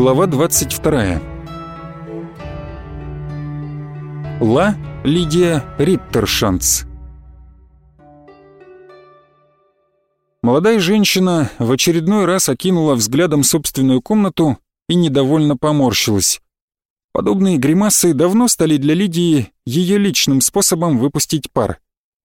Глава 22. Ла Лидия Риттершанц. Молодая женщина в очередной раз окинула взглядом собственную комнату и недовольно поморщилась. Подобные гримасы давно стали для Лидии ее личным способом выпустить пар.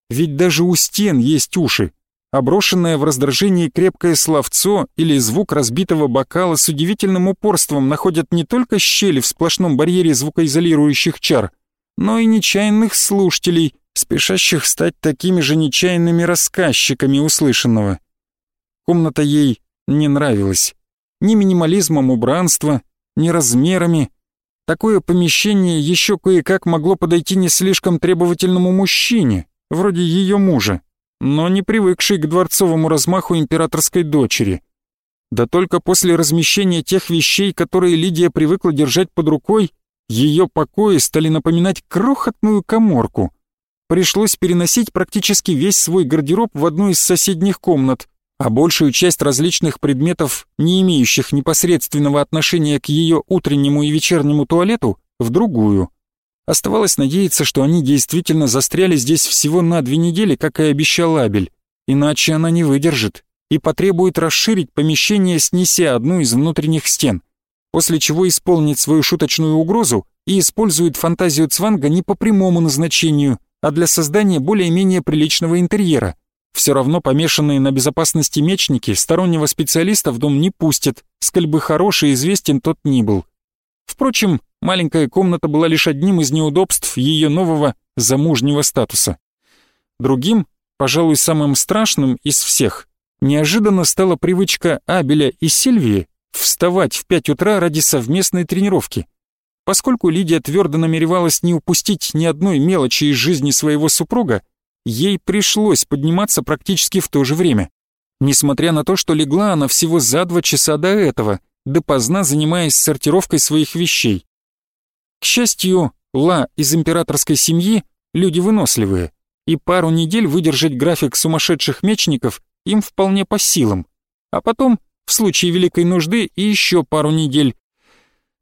Ведь даже у стен есть уши, Оброшенное в раздражении крепкое словцо или звук разбитого бокала с удивительным упорством находят не только щели в сплошном барьере звукоизолирующих чар, но и нечаянных слушателей, спешащих стать такими же нечаянными рассказчиками услышанного. Комната ей не нравилась. Ни минимализмом убранства, ни размерами. Такое помещение еще кое-как могло подойти не слишком требовательному мужчине, вроде ее мужа но не привыкший к дворцовому размаху императорской дочери. Да только после размещения тех вещей, которые Лидия привыкла держать под рукой, ее покои стали напоминать крохотную коморку. Пришлось переносить практически весь свой гардероб в одну из соседних комнат, а большую часть различных предметов, не имеющих непосредственного отношения к ее утреннему и вечернему туалету, в другую. Оставалось надеяться, что они действительно застряли здесь всего на две недели, как и обещал Абель, иначе она не выдержит и потребует расширить помещение, снеся одну из внутренних стен, после чего исполнит свою шуточную угрозу и использует фантазию Цванга не по прямому назначению, а для создания более-менее приличного интерьера. Все равно помешанные на безопасности мечники стороннего специалиста в дом не пустят, сколь бы хороший известен тот ни был. Впрочем, маленькая комната была лишь одним из неудобств ее нового замужнего статуса. Другим, пожалуй, самым страшным из всех, неожиданно стала привычка Абеля и Сильвии вставать в пять утра ради совместной тренировки. Поскольку Лидия твердо намеревалась не упустить ни одной мелочи из жизни своего супруга, ей пришлось подниматься практически в то же время. Несмотря на то, что легла она всего за два часа до этого, допоздна занимаясь сортировкой своих вещей. К счастью, Ла из императорской семьи люди выносливые, и пару недель выдержать график сумасшедших мечников им вполне по силам, а потом, в случае великой нужды, и еще пару недель.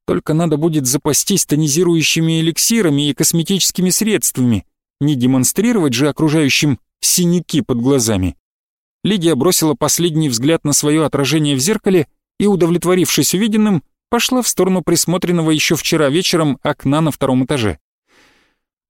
Только надо будет запастись тонизирующими эликсирами и косметическими средствами, не демонстрировать же окружающим синяки под глазами. Лидия бросила последний взгляд на свое отражение в зеркале и, удовлетворившись увиденным, пошла в сторону присмотренного еще вчера вечером окна на втором этаже.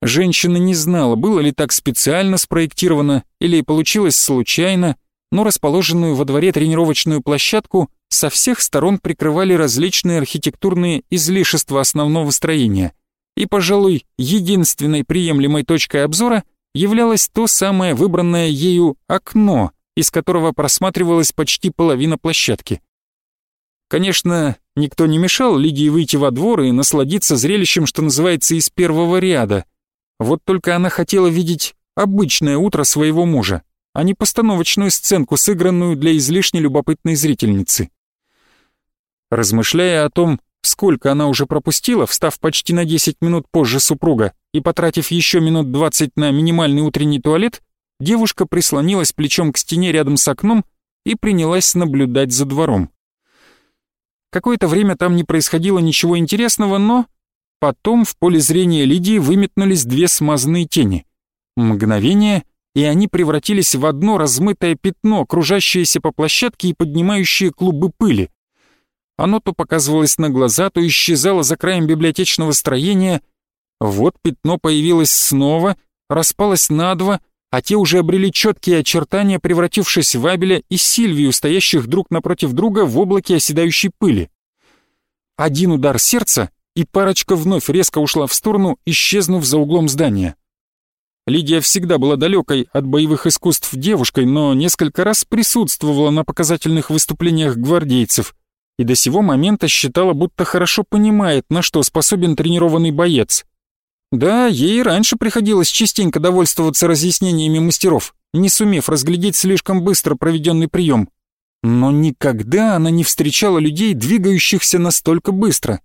Женщина не знала, было ли так специально спроектировано или получилось случайно, но расположенную во дворе тренировочную площадку со всех сторон прикрывали различные архитектурные излишества основного строения. И, пожалуй, единственной приемлемой точкой обзора являлось то самое выбранное ею окно, из которого просматривалась почти половина площадки. Конечно, никто не мешал Лидии выйти во двор и насладиться зрелищем, что называется, из первого ряда. Вот только она хотела видеть обычное утро своего мужа, а не постановочную сценку, сыгранную для излишне любопытной зрительницы. Размышляя о том, сколько она уже пропустила, встав почти на 10 минут позже супруга и потратив еще минут 20 на минимальный утренний туалет, девушка прислонилась плечом к стене рядом с окном и принялась наблюдать за двором. Какое-то время там не происходило ничего интересного, но... Потом в поле зрения Лидии выметнулись две смазанные тени. Мгновение, и они превратились в одно размытое пятно, кружащееся по площадке и поднимающее клубы пыли. Оно то показывалось на глаза, то исчезало за краем библиотечного строения. Вот пятно появилось снова, распалось на два — а те уже обрели четкие очертания, превратившись в Абеля и Сильвию, стоящих друг напротив друга в облаке оседающей пыли. Один удар сердца, и парочка вновь резко ушла в сторону, исчезнув за углом здания. Лидия всегда была далекой от боевых искусств девушкой, но несколько раз присутствовала на показательных выступлениях гвардейцев и до сего момента считала, будто хорошо понимает, на что способен тренированный боец. Да, ей раньше приходилось частенько довольствоваться разъяснениями мастеров, не сумев разглядеть слишком быстро проведенный прием. Но никогда она не встречала людей, двигающихся настолько быстро.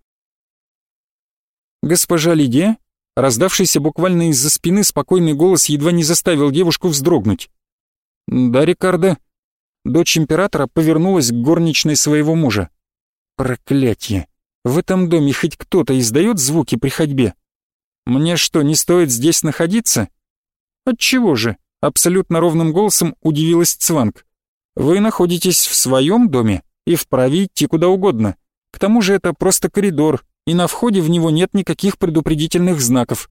«Госпожа Лидия?» Раздавшийся буквально из-за спины спокойный голос едва не заставил девушку вздрогнуть. «Да, Рикардо». Дочь императора повернулась к горничной своего мужа. «Проклятье! в этом доме хоть кто-то издает звуки при ходьбе? Мне что, не стоит здесь находиться? Отчего же? Абсолютно ровным голосом удивилась Цванг. Вы находитесь в своем доме и вправе идти куда угодно. К тому же это просто коридор, и на входе в него нет никаких предупредительных знаков.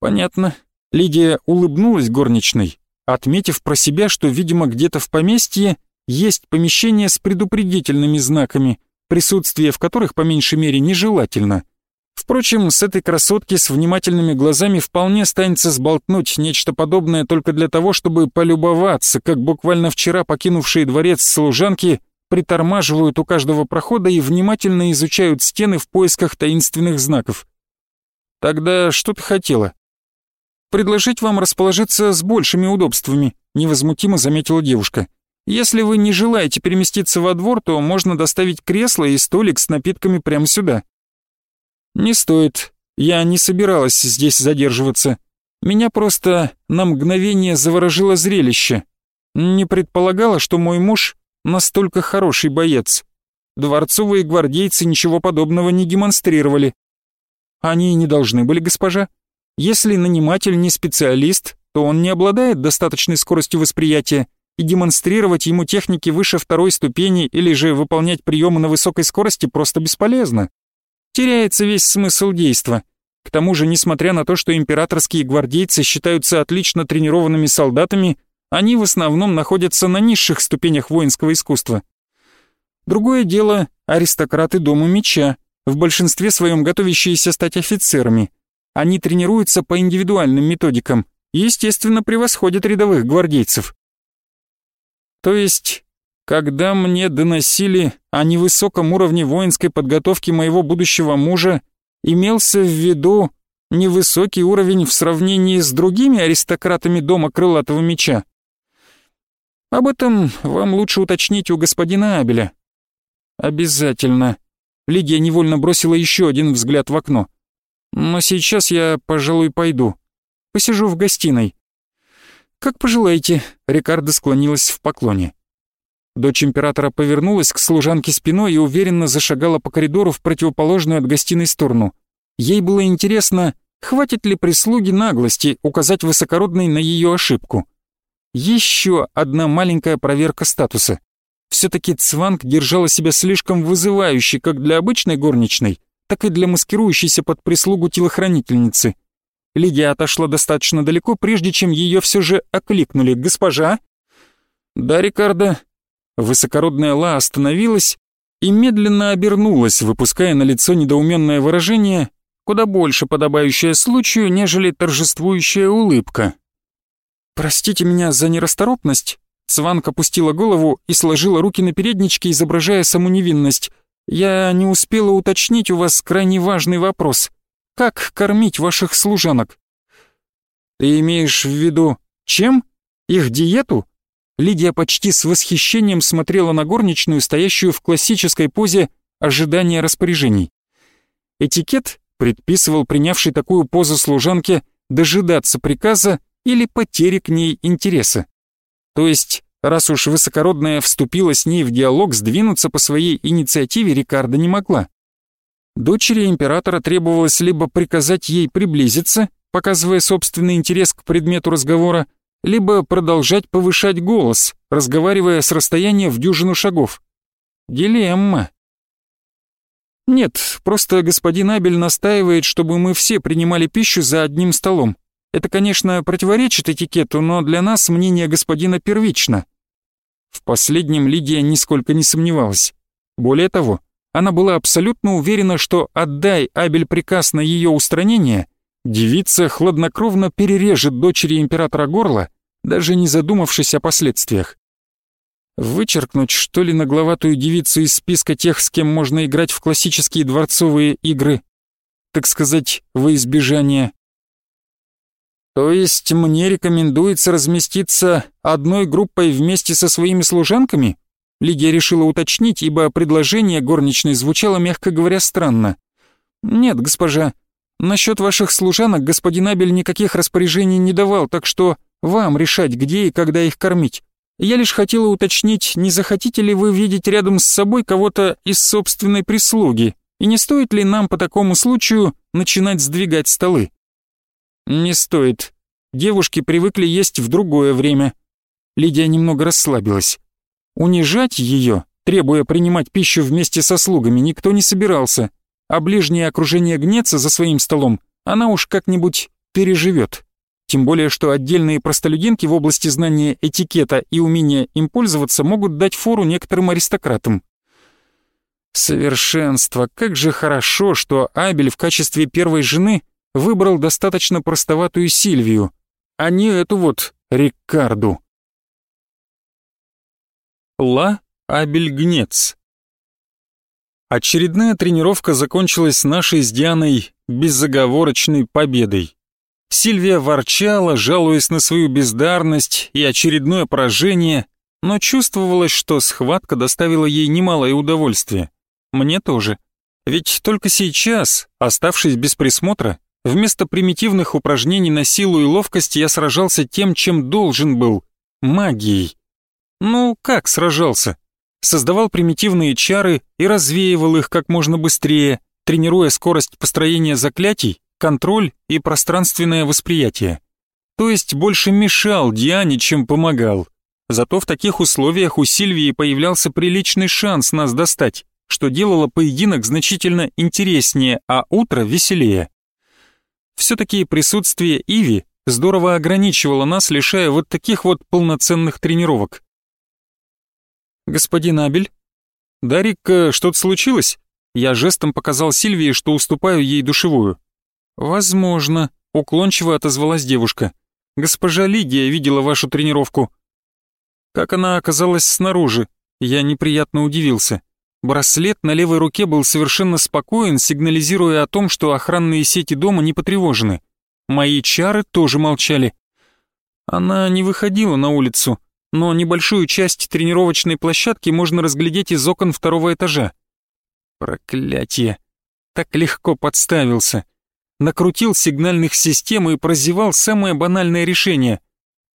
Понятно. Лидия улыбнулась горничной, отметив про себя, что, видимо, где-то в поместье есть помещение с предупредительными знаками, присутствие в которых по меньшей мере нежелательно. Впрочем, с этой красотки с внимательными глазами вполне станется сболтнуть нечто подобное только для того, чтобы полюбоваться, как буквально вчера покинувшие дворец служанки притормаживают у каждого прохода и внимательно изучают стены в поисках таинственных знаков. Тогда что ты хотела? Предложить вам расположиться с большими удобствами, невозмутимо заметила девушка. Если вы не желаете переместиться во двор, то можно доставить кресло и столик с напитками прямо сюда. Не стоит. Я не собиралась здесь задерживаться. Меня просто на мгновение заворожило зрелище. Не предполагала, что мой муж настолько хороший боец. Дворцовые гвардейцы ничего подобного не демонстрировали. Они не должны были, госпожа. Если наниматель не специалист, то он не обладает достаточной скоростью восприятия, и демонстрировать ему техники выше второй ступени или же выполнять приемы на высокой скорости просто бесполезно. Теряется весь смысл действа. К тому же, несмотря на то, что императорские гвардейцы считаются отлично тренированными солдатами, они в основном находятся на низших ступенях воинского искусства. Другое дело — аристократы Дома Меча, в большинстве своем готовящиеся стать офицерами. Они тренируются по индивидуальным методикам и, естественно, превосходят рядовых гвардейцев. То есть, когда мне доносили о невысоком уровне воинской подготовки моего будущего мужа, имелся в виду невысокий уровень в сравнении с другими аристократами Дома Крылатого Меча. Об этом вам лучше уточнить у господина Абеля. Обязательно. Лидия невольно бросила еще один взгляд в окно. Но сейчас я, пожалуй, пойду. Посижу в гостиной. Как пожелаете, Рикардо склонилась в поклоне. Дочь императора повернулась к служанке спиной и уверенно зашагала по коридору в противоположную от гостиной сторону. Ей было интересно, хватит ли прислуги наглости указать высокородной на ее ошибку. Еще одна маленькая проверка статуса. Все-таки Цванг держала себя слишком вызывающе как для обычной горничной, так и для маскирующейся под прислугу телохранительницы. Лидия отошла достаточно далеко, прежде чем ее все же окликнули. «Госпожа?» «Да, Рикардо». Высокородная Ла остановилась и медленно обернулась, выпуская на лицо недоуменное выражение, куда больше подобающее случаю, нежели торжествующая улыбка. «Простите меня за нерасторопность», Цванг опустила голову и сложила руки на передничке, изображая саму невинность. «Я не успела уточнить у вас крайне важный вопрос. Как кормить ваших служанок?» «Ты имеешь в виду чем? Их диету?» Лидия почти с восхищением смотрела на горничную, стоящую в классической позе ожидания распоряжений. Этикет предписывал принявшей такую позу служанке дожидаться приказа или потери к ней интереса. То есть, раз уж высокородная вступила с ней в диалог, сдвинуться по своей инициативе Рикардо не могла. Дочери императора требовалось либо приказать ей приблизиться, показывая собственный интерес к предмету разговора, либо продолжать повышать голос, разговаривая с расстояния в дюжину шагов. Дилемма. Нет, просто господин Абель настаивает, чтобы мы все принимали пищу за одним столом. Это, конечно, противоречит этикету, но для нас мнение господина первично. В последнем Лидия нисколько не сомневалась. Более того, она была абсолютно уверена, что отдай Абель приказ на ее устранение, девица хладнокровно перережет дочери императора горло, даже не задумавшись о последствиях. Вычеркнуть, что ли, нагловатую девицу из списка тех, с кем можно играть в классические дворцовые игры, так сказать, во избежание то есть мне рекомендуется разместиться одной группой вместе со своими служанками? Лидия решила уточнить, ибо предложение горничной звучало, мягко говоря, странно. Нет, госпожа, насчет ваших служанок господин Абель никаких распоряжений не давал, так что вам решать, где и когда их кормить. Я лишь хотела уточнить, не захотите ли вы видеть рядом с собой кого-то из собственной прислуги, И не стоит ли нам по такому случаю начинать сдвигать столы? Не стоит. Девушки привыкли есть в другое время. Лидия немного расслабилась. Унижать ее, требуя принимать пищу вместе со слугами, никто не собирался, а ближнее окружение гнется за своим столом она уж как-нибудь переживет. Тем более, что отдельные простолюдинки в области знания этикета и умения им пользоваться могут дать фору некоторым аристократам. Совершенство! Как же хорошо, что Абель в качестве первой жены выбрал достаточно простоватую Сильвию, а не эту вот Рикарду. Ла Абель Гнец Очередная тренировка закончилась нашей с Дианой безоговорочной победой. Сильвия ворчала, жалуясь на свою бездарность и очередное поражение, но чувствовалось, что схватка доставила ей немалое удовольствие. Мне тоже. Ведь только сейчас, оставшись без присмотра, вместо примитивных упражнений на силу и ловкость я сражался тем, чем должен был — магией. Ну, как сражался? создавал примитивные чары и развеивал их как можно быстрее, тренируя скорость построения заклятий, контроль и пространственное восприятие. То есть больше мешал Диане, чем помогал. Зато в таких условиях у Сильвии появлялся приличный шанс нас достать, что делало поединок значительно интереснее, а утро веселее. Все-таки присутствие Иви здорово ограничивало нас, лишая вот таких вот полноценных тренировок. «Господин Абель?» «Да, Рикка, что-то случилось?» Я жестом показал Сильвии, что уступаю ей душевую. «Возможно», — уклончиво отозвалась девушка. «Госпожа Лидия видела вашу тренировку». Как она оказалась снаружи, я неприятно удивился. Браслет на левой руке был совершенно спокоен, сигнализируя о том, что охранные сети дома не потревожены. Мои чары тоже молчали. Она не выходила на улицу, но небольшую часть тренировочной площадки можно разглядеть из окон второго этажа. Проклятие! Так легко подставился. Накрутил сигнальных систем и прозевал самое банальное решение.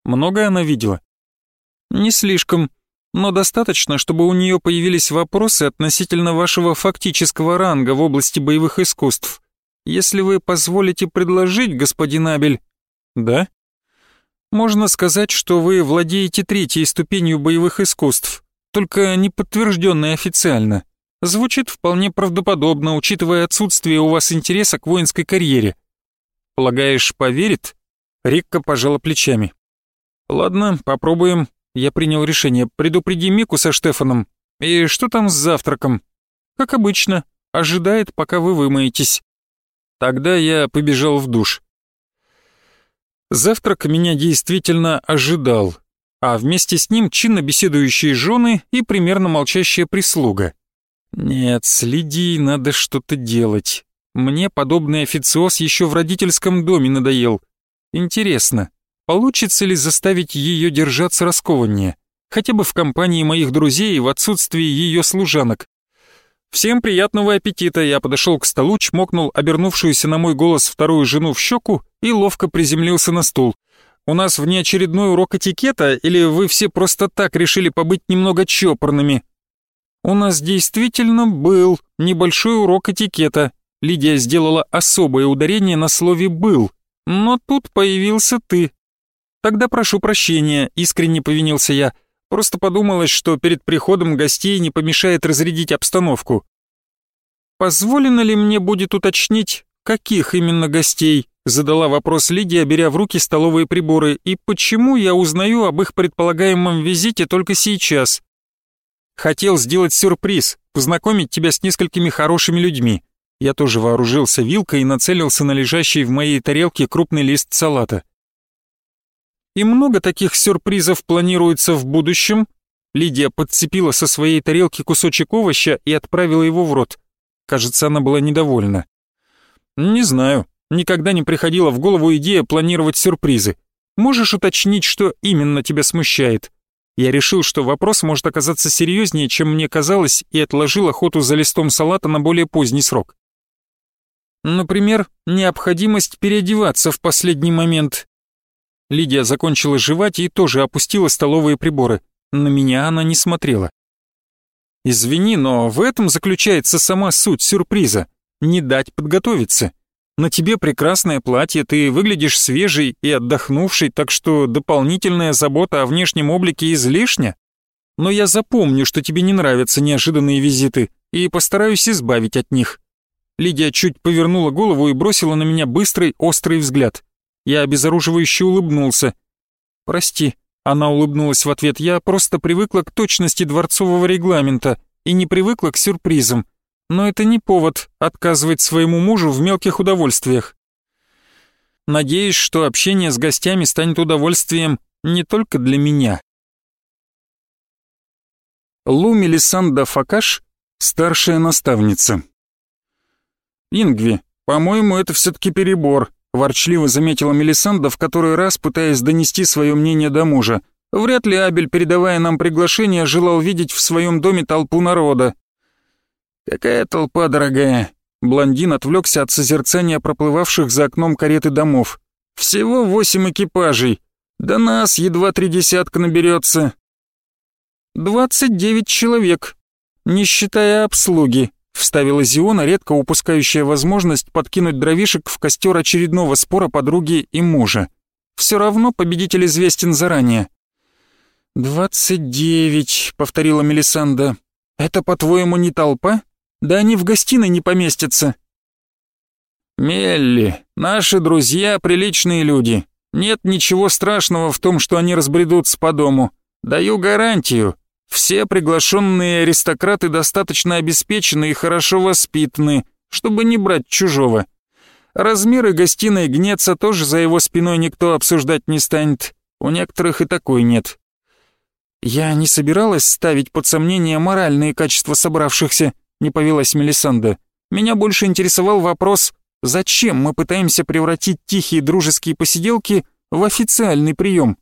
Много она видела? Не слишком, но достаточно, чтобы у нее появились вопросы относительно вашего фактического ранга в области боевых искусств. Если вы позволите предложить, господин Абель... Да? Можно сказать, что вы владеете третьей ступенью боевых искусств, только не подтвержденной официально. Звучит вполне правдоподобно, учитывая отсутствие у вас интереса к воинской карьере. Полагаешь, поверит? Рикка пожала плечами. Ладно, попробуем. Я принял решение. Предупреди Мику со Штефаном. И что там с завтраком? Как обычно, ожидает, пока вы вымоетесь. Тогда я побежал в душ. Завтрак меня действительно ожидал, а вместе с ним чинно беседующие жены и примерно молчащая прислуга. Нет, следи, надо что-то делать. Мне подобный официоз еще в родительском доме надоел. Интересно, получится ли заставить ее держаться раскованнее, хотя бы в компании моих друзей и в отсутствии ее служанок? «Всем приятного аппетита!» Я подошел к столу, чмокнул обернувшуюся на мой голос вторую жену в щеку и ловко приземлился на стул. «У нас внеочередной урок этикета, или вы все просто так решили побыть немного чопорными?» «У нас действительно был небольшой урок этикета», Лидия сделала особое ударение на слове «был», но тут появился ты. «Тогда прошу прощения», — искренне повинился я. Просто подумалось, что перед приходом гостей не помешает разрядить обстановку. «Позволено ли мне будет уточнить, каких именно гостей?» Задала вопрос Лидия, беря в руки столовые приборы. «И почему я узнаю об их предполагаемом визите только сейчас?» «Хотел сделать сюрприз, познакомить тебя с несколькими хорошими людьми». Я тоже вооружился вилкой и нацелился на лежащий в моей тарелке крупный лист салата. И много таких сюрпризов планируется в будущем. Лидия подцепила со своей тарелки кусочек овоща и отправила его в рот. Кажется, она была недовольна. Не знаю, никогда не приходила в голову идея планировать сюрпризы. Можешь уточнить, что именно тебя смущает? Я решил, что вопрос может оказаться серьезнее, чем мне казалось, и отложил охоту за листом салата на более поздний срок. Например, необходимость переодеваться в последний момент. Лидия закончила жевать и тоже опустила столовые приборы. На меня она не смотрела. Извини, но в этом заключается сама суть сюрприза. Не дать подготовиться. На тебе прекрасное платье, ты выглядишь свежий и отдохнувший, так что дополнительная забота о внешнем облике излишня. Но я запомню, что тебе не нравятся неожиданные визиты, и постараюсь избавить от них. Лидия чуть повернула голову и бросила на меня быстрый, острый взгляд. Я обезоруживающе улыбнулся. «Прости», она улыбнулась в ответ. «Я просто привыкла к точности дворцового регламента и не привыкла к сюрпризам. Но это не повод отказывать своему мужу в мелких удовольствиях. Надеюсь, что общение с гостями станет удовольствием не только для меня». Лу Мелисанда Факаш, старшая наставница. «Ингви, по-моему, это все-таки перебор», ворчливо заметила Мелисанда в который раз, пытаясь донести свое мнение до мужа. Вряд ли Абель, передавая нам приглашение, желал видеть в своем доме толпу народа. «Какая толпа, дорогая?» Блондин отвлекся от созерцания проплывавших за окном кареты домов. «Всего восемь экипажей. До нас едва три десятка наберется». «Двадцать девять человек, не считая обслуги», Вставила Зиона, редко упускающая возможность подкинуть дровишек в костер очередного спора подруги и мужа. Все равно победитель известен заранее. «Двадцать девять», — повторила Мелисанда. «Это, по-твоему, не толпа? Да они в гостиной не поместятся». «Мелли, наши друзья — приличные люди. Нет ничего страшного в том, что они разбредутся по дому. Даю гарантию, все приглашенные аристократы достаточно обеспечены и хорошо воспитаны, чтобы не брать чужого. Размеры гостиной гнеца тоже за его спиной никто обсуждать не станет. У некоторых и такой нет. Я не собиралась ставить под сомнение моральные качества собравшихся, не повелась Мелисанда. Меня больше интересовал вопрос, зачем мы пытаемся превратить тихие дружеские посиделки в официальный прием.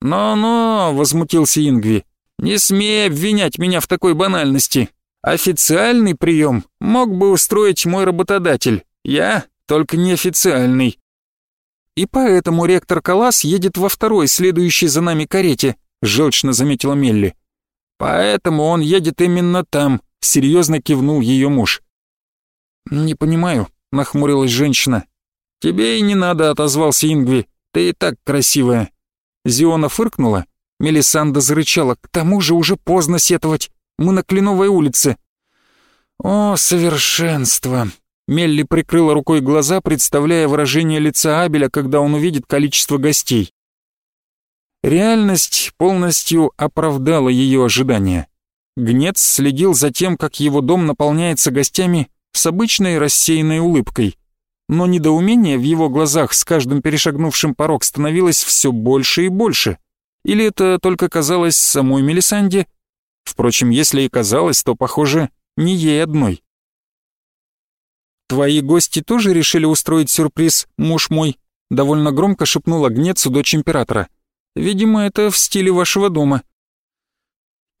«Но-но», — возмутился Ингви, не смей обвинять меня в такой банальности. Официальный прием мог бы устроить мой работодатель. Я только неофициальный. И поэтому ректор Калас едет во второй, следующей за нами карете, желчно заметила Мелли. Поэтому он едет именно там, серьезно кивнул ее муж. Не понимаю, нахмурилась женщина. Тебе и не надо, отозвался Ингви. Ты и так красивая. Зиона фыркнула Мелисанда зарычала. «К тому же уже поздно сетовать. Мы на Кленовой улице». «О, совершенство!» Мелли прикрыла рукой глаза, представляя выражение лица Абеля, когда он увидит количество гостей. Реальность полностью оправдала ее ожидания. Гнец следил за тем, как его дом наполняется гостями с обычной рассеянной улыбкой. Но недоумение в его глазах с каждым перешагнувшим порог становилось все больше и больше — или это только казалось самой Мелисанде? Впрочем, если и казалось, то, похоже, не ей одной. «Твои гости тоже решили устроить сюрприз, муж мой?» Довольно громко шепнула Гнецу дочь императора. «Видимо, это в стиле вашего дома».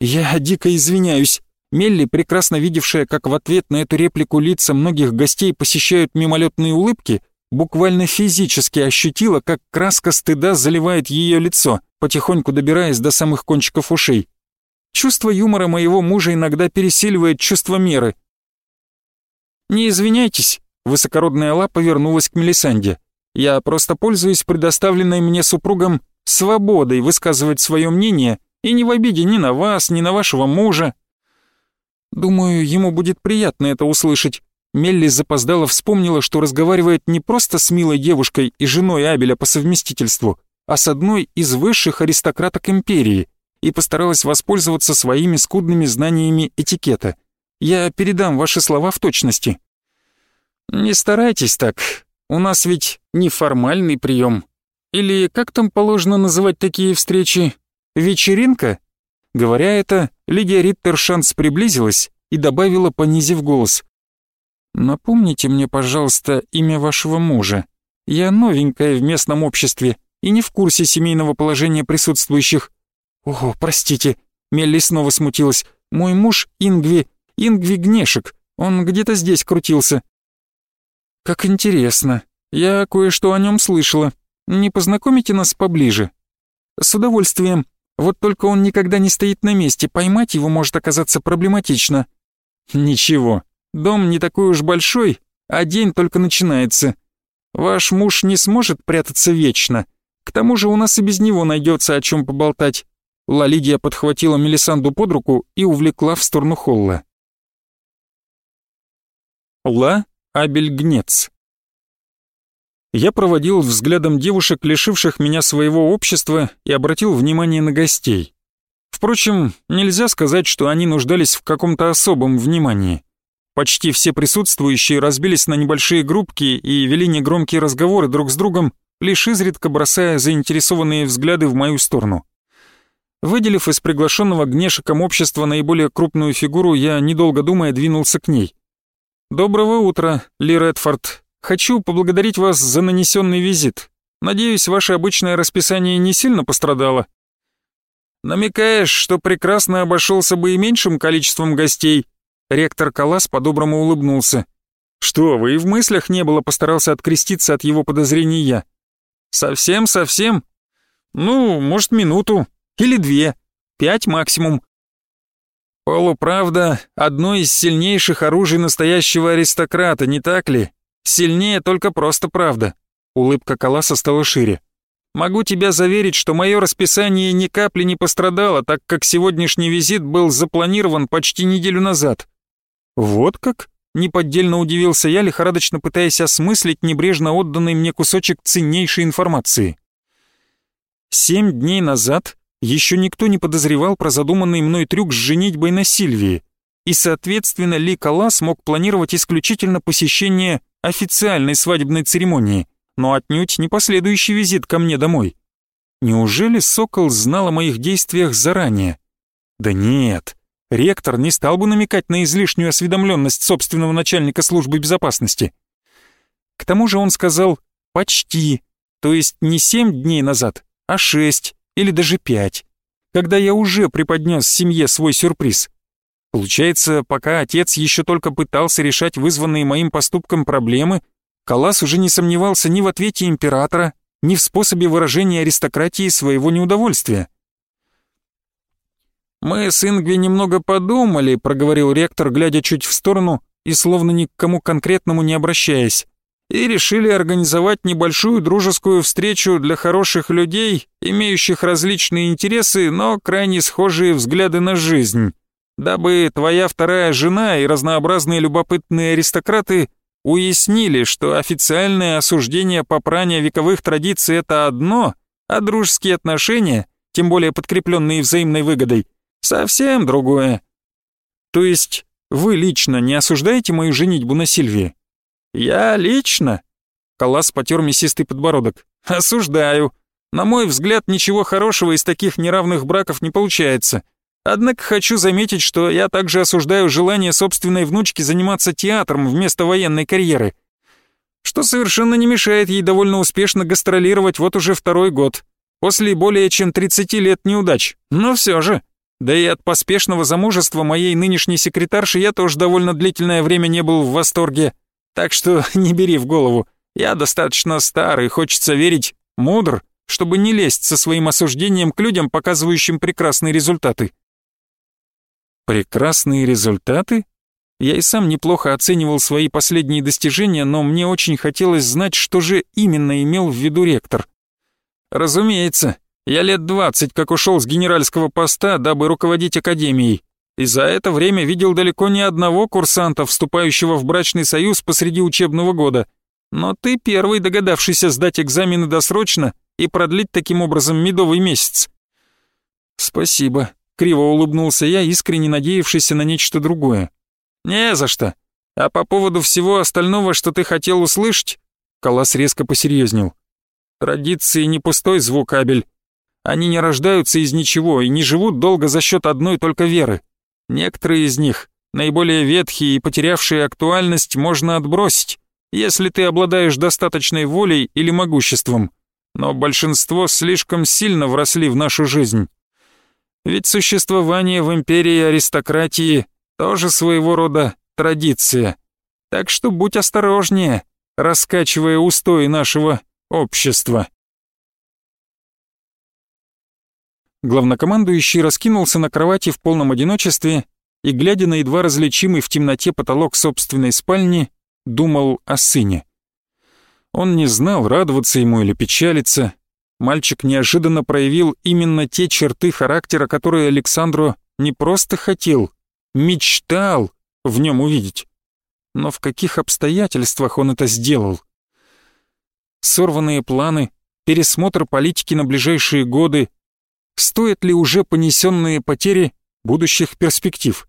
«Я дико извиняюсь». Мелли, прекрасно видевшая, как в ответ на эту реплику лица многих гостей посещают мимолетные улыбки, буквально физически ощутила, как краска стыда заливает ее лицо потихоньку добираясь до самых кончиков ушей. Чувство юмора моего мужа иногда пересиливает чувство меры. «Не извиняйтесь», — высокородная лапа вернулась к Мелисанде. «Я просто пользуюсь предоставленной мне супругом свободой высказывать свое мнение и не в обиде ни на вас, ни на вашего мужа». «Думаю, ему будет приятно это услышать». Мелли запоздала вспомнила, что разговаривает не просто с милой девушкой и женой Абеля по совместительству, а с одной из высших аристократок империи и постаралась воспользоваться своими скудными знаниями этикета. Я передам ваши слова в точности. Не старайтесь так. У нас ведь неформальный прием. Или как там положено называть такие встречи? Вечеринка? Говоря это, Лидия Риттершанс приблизилась и добавила, понизив голос. «Напомните мне, пожалуйста, имя вашего мужа. Я новенькая в местном обществе и не в курсе семейного положения присутствующих. Ого, простите, Мелли снова смутилась. Мой муж Ингви, Ингви Гнешек, он где-то здесь крутился. Как интересно, я кое-что о нем слышала. Не познакомите нас поближе? С удовольствием. Вот только он никогда не стоит на месте, поймать его может оказаться проблематично. Ничего, дом не такой уж большой, а день только начинается. Ваш муж не сможет прятаться вечно. К тому же у нас и без него найдется о чем поболтать. Ла Лидия подхватила Мелисанду под руку и увлекла в сторону холла. Ла Абельгнец. Я проводил взглядом девушек, лишивших меня своего общества, и обратил внимание на гостей. Впрочем, нельзя сказать, что они нуждались в каком-то особом внимании. Почти все присутствующие разбились на небольшие группки и вели негромкие разговоры друг с другом, лишь изредка бросая заинтересованные взгляды в мою сторону. Выделив из приглашенного гнешиком общества наиболее крупную фигуру, я, недолго думая, двинулся к ней. «Доброго утра, Ли Редфорд. Хочу поблагодарить вас за нанесенный визит. Надеюсь, ваше обычное расписание не сильно пострадало». «Намекаешь, что прекрасно обошелся бы и меньшим количеством гостей?» Ректор Калас по-доброму улыбнулся. «Что, вы и в мыслях не было?» постарался откреститься от его подозрений я. «Совсем-совсем? Ну, может, минуту. Или две. Пять максимум. Полуправда — одно из сильнейших оружий настоящего аристократа, не так ли? Сильнее только просто правда. Улыбка Каласа стала шире. Могу тебя заверить, что мое расписание ни капли не пострадало, так как сегодняшний визит был запланирован почти неделю назад. Вот как? Неподдельно удивился я, лихорадочно пытаясь осмыслить небрежно отданный мне кусочек ценнейшей информации. Семь дней назад еще никто не подозревал про задуманный мной трюк с женитьбой на Сильвии, и, соответственно, Ли Калас мог планировать исключительно посещение официальной свадебной церемонии, но отнюдь не последующий визит ко мне домой. Неужели Сокол знал о моих действиях заранее? Да нет, ректор не стал бы намекать на излишнюю осведомленность собственного начальника службы безопасности. К тому же он сказал «почти», то есть не семь дней назад, а шесть, или даже пять, когда я уже преподнес семье свой сюрприз. Получается, пока отец еще только пытался решать вызванные моим поступком проблемы, Калас уже не сомневался ни в ответе императора, ни в способе выражения аристократии своего неудовольствия. «Мы с Ингви немного подумали», — проговорил ректор, глядя чуть в сторону и словно ни к кому конкретному не обращаясь и решили организовать небольшую дружескую встречу для хороших людей, имеющих различные интересы, но крайне схожие взгляды на жизнь, дабы твоя вторая жена и разнообразные любопытные аристократы уяснили, что официальное осуждение попрания вековых традиций — это одно, а дружеские отношения, тем более подкрепленные взаимной выгодой, совсем другое. То есть вы лично не осуждаете мою женитьбу на Сильвии? «Я лично?» Калас потер мясистый подбородок. «Осуждаю. На мой взгляд, ничего хорошего из таких неравных браков не получается. Однако хочу заметить, что я также осуждаю желание собственной внучки заниматься театром вместо военной карьеры, что совершенно не мешает ей довольно успешно гастролировать вот уже второй год, после более чем 30 лет неудач, но все же. Да и от поспешного замужества моей нынешней секретарши я тоже довольно длительное время не был в восторге. Так что не бери в голову. Я достаточно старый, хочется верить, мудр, чтобы не лезть со своим осуждением к людям, показывающим прекрасные результаты. Прекрасные результаты? Я и сам неплохо оценивал свои последние достижения, но мне очень хотелось знать, что же именно имел в виду ректор. Разумеется, я лет двадцать как ушел с генеральского поста, дабы руководить академией и за это время видел далеко не одного курсанта, вступающего в брачный союз посреди учебного года. Но ты первый догадавшийся сдать экзамены досрочно и продлить таким образом медовый месяц. Спасибо, криво улыбнулся я, искренне надеявшийся на нечто другое. Не за что. А по поводу всего остального, что ты хотел услышать, Калас резко посерьезнел. Традиции не пустой звук, Абель. Они не рождаются из ничего и не живут долго за счет одной только веры. Некоторые из них, наиболее ветхие и потерявшие актуальность, можно отбросить, если ты обладаешь достаточной волей или могуществом, но большинство слишком сильно вросли в нашу жизнь. Ведь существование в империи аристократии тоже своего рода традиция. Так что будь осторожнее, раскачивая устои нашего общества. главнокомандующий раскинулся на кровати в полном одиночестве и, глядя на едва различимый в темноте потолок собственной спальни, думал о сыне. Он не знал, радоваться ему или печалиться. Мальчик неожиданно проявил именно те черты характера, которые Александру не просто хотел, мечтал в нем увидеть. Но в каких обстоятельствах он это сделал? Сорванные планы, пересмотр политики на ближайшие годы. Стоят ли уже понесенные потери будущих перспектив?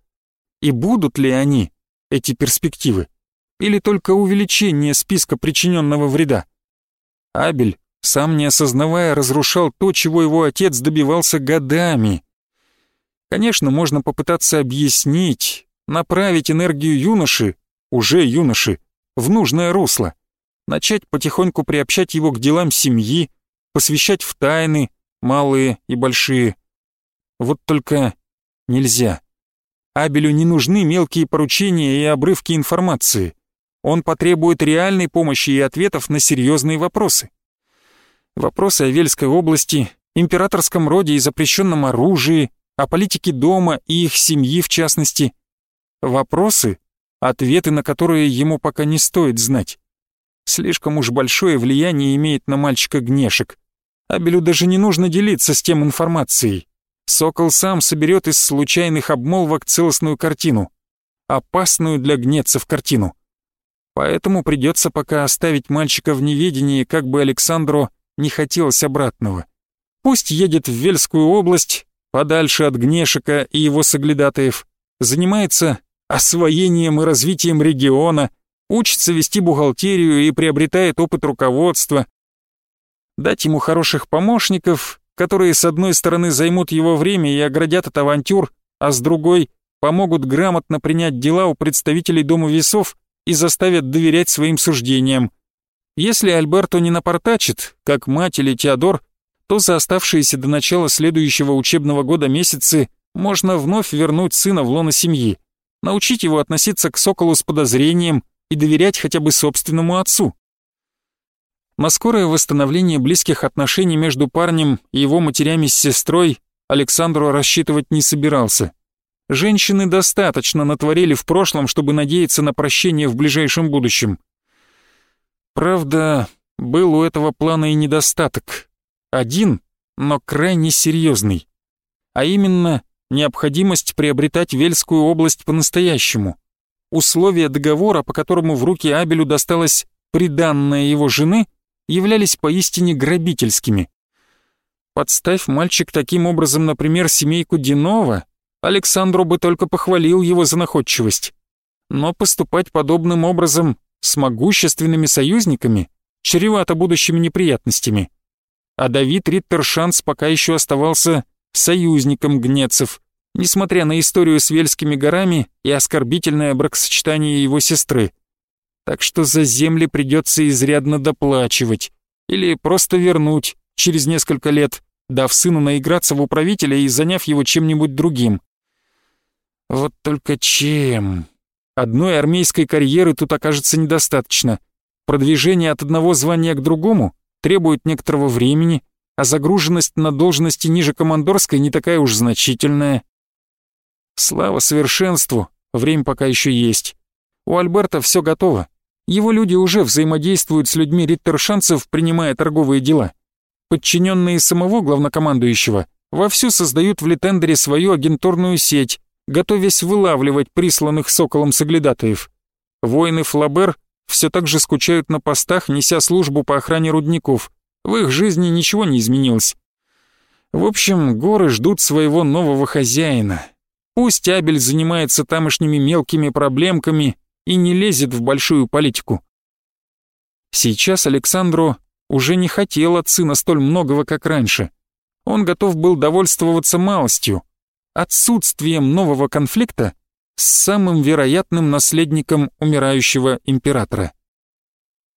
И будут ли они, эти перспективы? Или только увеличение списка причиненного вреда? Абель, сам не осознавая, разрушал то, чего его отец добивался годами. Конечно, можно попытаться объяснить, направить энергию юноши, уже юноши, в нужное русло, начать потихоньку приобщать его к делам семьи, посвящать в тайны, малые и большие. Вот только нельзя. Абелю не нужны мелкие поручения и обрывки информации. Он потребует реальной помощи и ответов на серьезные вопросы. Вопросы о Вельской области, императорском роде и запрещенном оружии, о политике дома и их семьи в частности. Вопросы, ответы на которые ему пока не стоит знать. Слишком уж большое влияние имеет на мальчика Гнешек. Абелю даже не нужно делиться с тем информацией. Сокол сам соберет из случайных обмолвок целостную картину. Опасную для гнецев картину. Поэтому придется пока оставить мальчика в неведении, как бы Александру не хотелось обратного. Пусть едет в Вельскую область, подальше от Гнешика и его соглядатаев, занимается освоением и развитием региона, учится вести бухгалтерию и приобретает опыт руководства. Дать ему хороших помощников, которые с одной стороны займут его время и оградят от авантюр, а с другой помогут грамотно принять дела у представителей Дома весов и заставят доверять своим суждениям. Если Альберто не напортачит, как мать или Теодор, то за оставшиеся до начала следующего учебного года месяцы можно вновь вернуть сына в лоно семьи, научить его относиться к Соколу с подозрением и доверять хотя бы собственному отцу. На скорое восстановление близких отношений между парнем и его матерями с сестрой Александру рассчитывать не собирался. Женщины достаточно натворили в прошлом, чтобы надеяться на прощение в ближайшем будущем. Правда, был у этого плана и недостаток. Один, но крайне серьезный. А именно, необходимость приобретать Вельскую область по-настоящему. Условия договора, по которому в руки Абелю досталась приданная его жены, являлись поистине грабительскими. Подставь мальчик таким образом, например, семейку Динова, Александру бы только похвалил его за находчивость. Но поступать подобным образом с могущественными союзниками чревато будущими неприятностями. А Давид Риттершанс пока еще оставался союзником гнецев, несмотря на историю с Вельскими горами и оскорбительное бракосочетание его сестры. Так что за земли придется изрядно доплачивать или просто вернуть через несколько лет, дав сыну наиграться в управителя и заняв его чем-нибудь другим. Вот только чем? Одной армейской карьеры тут окажется недостаточно. Продвижение от одного звания к другому требует некоторого времени, а загруженность на должности ниже командорской не такая уж значительная. Слава совершенству, время пока еще есть. У Альберта все готово. Его люди уже взаимодействуют с людьми риттершанцев, принимая торговые дела. Подчиненные самого главнокомандующего вовсю создают в Литендере свою агентурную сеть, готовясь вылавливать присланных соколом соглядатаев. Воины Флабер все так же скучают на постах, неся службу по охране рудников. В их жизни ничего не изменилось. В общем, горы ждут своего нового хозяина. Пусть Абель занимается тамошними мелкими проблемками и не лезет в большую политику. Сейчас Александру уже не хотел от сына столь многого, как раньше. Он готов был довольствоваться малостью, отсутствием нового конфликта с самым вероятным наследником умирающего императора.